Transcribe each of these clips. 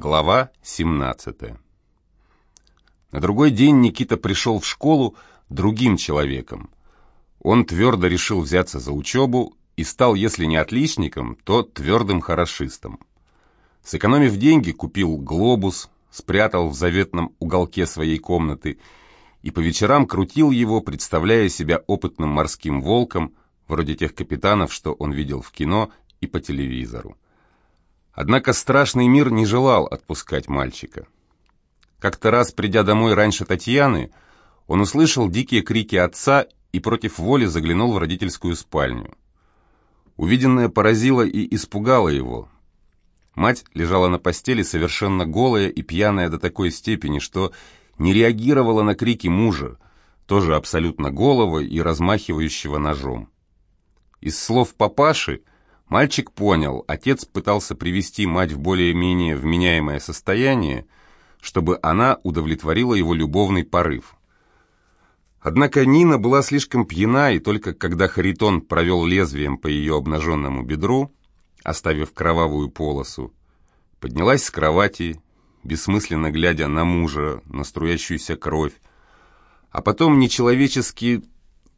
Глава 17 На другой день Никита пришел в школу другим человеком. Он твердо решил взяться за учебу и стал, если не отличником, то твердым хорошистом. Сэкономив деньги, купил глобус, спрятал в заветном уголке своей комнаты и по вечерам крутил его, представляя себя опытным морским волком, вроде тех капитанов, что он видел в кино и по телевизору. Однако страшный мир не желал отпускать мальчика. Как-то раз, придя домой раньше Татьяны, он услышал дикие крики отца и против воли заглянул в родительскую спальню. Увиденное поразило и испугало его. Мать лежала на постели совершенно голая и пьяная до такой степени, что не реагировала на крики мужа, тоже абсолютно голого и размахивающего ножом. Из слов папаши Мальчик понял, отец пытался привести мать в более-менее вменяемое состояние, чтобы она удовлетворила его любовный порыв. Однако Нина была слишком пьяна, и только когда Харитон провел лезвием по ее обнаженному бедру, оставив кровавую полосу, поднялась с кровати, бессмысленно глядя на мужа, на струящуюся кровь, а потом нечеловечески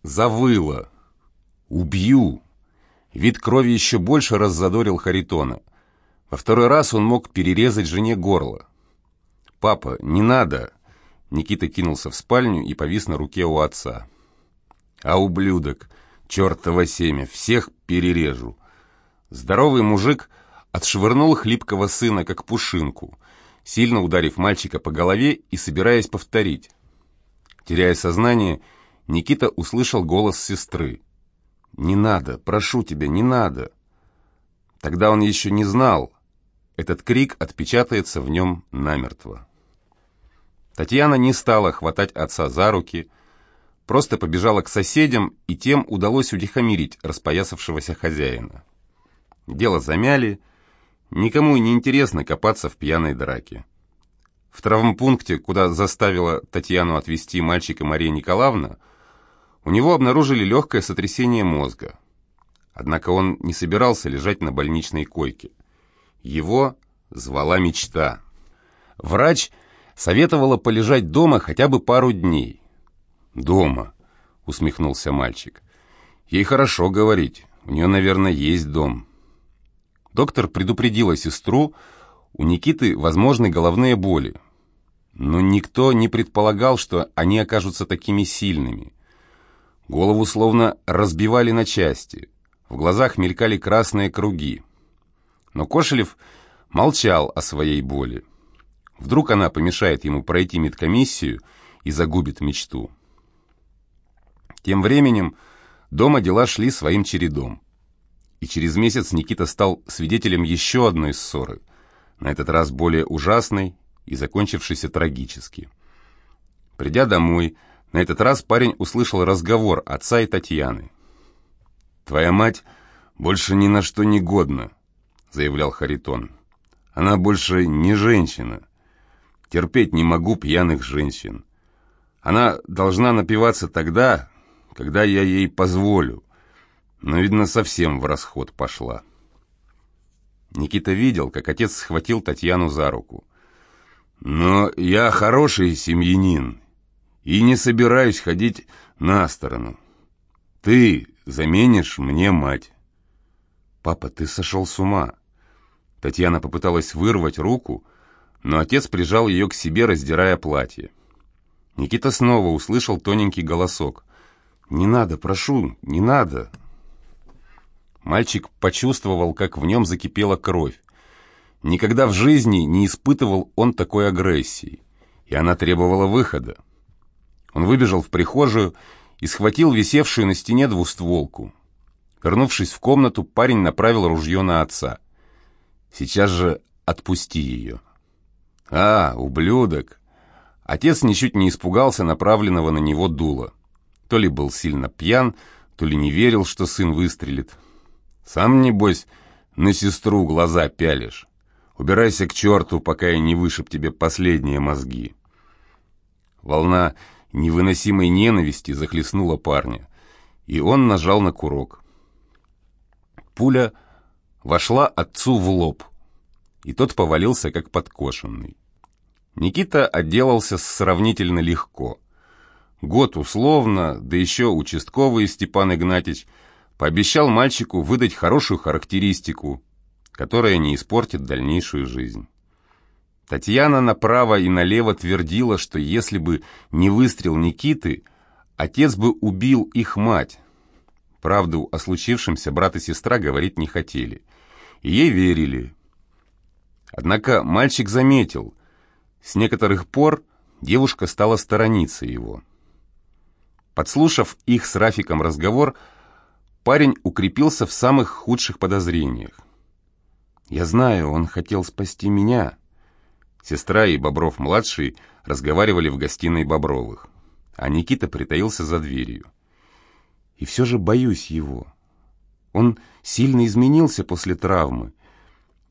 завыла «Убью!» Вид крови еще больше раззадорил Харитона. Во второй раз он мог перерезать жене горло. «Папа, не надо!» Никита кинулся в спальню и повис на руке у отца. «А ублюдок! Чертово семя! Всех перережу!» Здоровый мужик отшвырнул хлипкого сына, как пушинку, сильно ударив мальчика по голове и собираясь повторить. Теряя сознание, Никита услышал голос сестры. «Не надо, прошу тебя, не надо!» Тогда он еще не знал. Этот крик отпечатается в нем намертво. Татьяна не стала хватать отца за руки, просто побежала к соседям, и тем удалось утихомирить распоясавшегося хозяина. Дело замяли, никому не интересно копаться в пьяной драке. В травмпункте, куда заставила Татьяну отвезти мальчика Мария Николаевна, у него обнаружили легкое сотрясение мозга. Однако он не собирался лежать на больничной койке. Его звала мечта. Врач советовала полежать дома хотя бы пару дней. «Дома», — усмехнулся мальчик. «Ей хорошо говорить, у нее, наверное, есть дом». Доктор предупредила сестру, у Никиты возможны головные боли. Но никто не предполагал, что они окажутся такими сильными. Голову словно разбивали на части. В глазах мелькали красные круги. Но Кошелев молчал о своей боли. Вдруг она помешает ему пройти медкомиссию и загубит мечту. Тем временем дома дела шли своим чередом. И через месяц Никита стал свидетелем еще одной ссоры, на этот раз более ужасной и закончившейся трагически. Придя домой, на этот раз парень услышал разговор отца и Татьяны. «Твоя мать больше ни на что не годна», — заявлял Харитон. «Она больше не женщина. Терпеть не могу пьяных женщин. Она должна напиваться тогда, когда я ей позволю. Но, видно, совсем в расход пошла». Никита видел, как отец схватил Татьяну за руку. «Но я хороший семьянин и не собираюсь ходить на сторону. Ты заменишь мне мать. Папа, ты сошел с ума. Татьяна попыталась вырвать руку, но отец прижал ее к себе, раздирая платье. Никита снова услышал тоненький голосок. «Не надо, прошу, не надо!» Мальчик почувствовал, как в нем закипела кровь. Никогда в жизни не испытывал он такой агрессии, и она требовала выхода. Он выбежал в прихожую и схватил висевшую на стене двустволку. Вернувшись в комнату, парень направил ружье на отца. «Сейчас же отпусти ее». «А, ублюдок!» Отец ничуть не испугался направленного на него дула. То ли был сильно пьян, то ли не верил, что сын выстрелит. «Сам, небось, на сестру глаза пялишь. Убирайся к черту, пока я не вышиб тебе последние мозги». Волна невыносимой ненависти захлестнула парня, и он нажал на курок. Пуля вошла отцу в лоб. и тот повалился как подкошенный. Никита отделался сравнительно легко. Год условно, да еще участковый Степан Игнатьич пообещал мальчику выдать хорошую характеристику, которая не испортит дальнейшую жизнь. Татьяна направо и налево твердила, что если бы не выстрел Никиты, отец бы убил их мать. Правду о случившемся брат и сестра говорить не хотели. И ей верили. Однако мальчик заметил, с некоторых пор девушка стала сторониться его. Подслушав их с Рафиком разговор, парень укрепился в самых худших подозрениях. «Я знаю, он хотел спасти меня», Сестра и Бобров-младший разговаривали в гостиной Бобровых, а Никита притаился за дверью. И все же боюсь его. Он сильно изменился после травмы.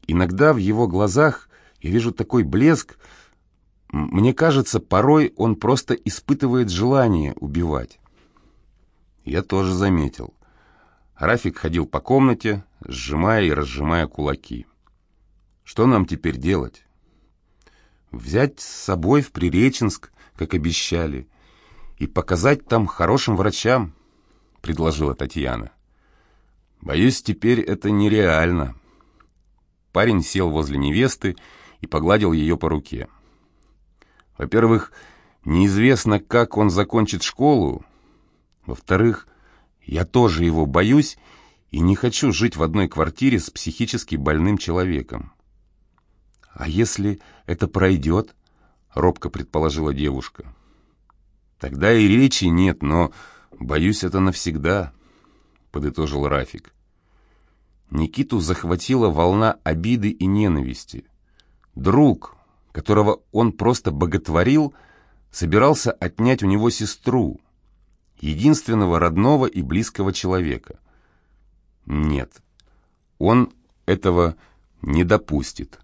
Иногда в его глазах я вижу такой блеск, мне кажется, порой он просто испытывает желание убивать. Я тоже заметил. Рафик ходил по комнате, сжимая и разжимая кулаки. Что нам теперь делать? Взять с собой в Приреченск, как обещали, и показать там хорошим врачам, предложила Татьяна. Боюсь, теперь это нереально. Парень сел возле невесты и погладил ее по руке. Во-первых, неизвестно, как он закончит школу. Во-вторых, я тоже его боюсь и не хочу жить в одной квартире с психически больным человеком. «А если это пройдет?» — робко предположила девушка. «Тогда и речи нет, но, боюсь, это навсегда», — подытожил Рафик. Никиту захватила волна обиды и ненависти. Друг, которого он просто боготворил, собирался отнять у него сестру, единственного родного и близкого человека. Нет, он этого не допустит.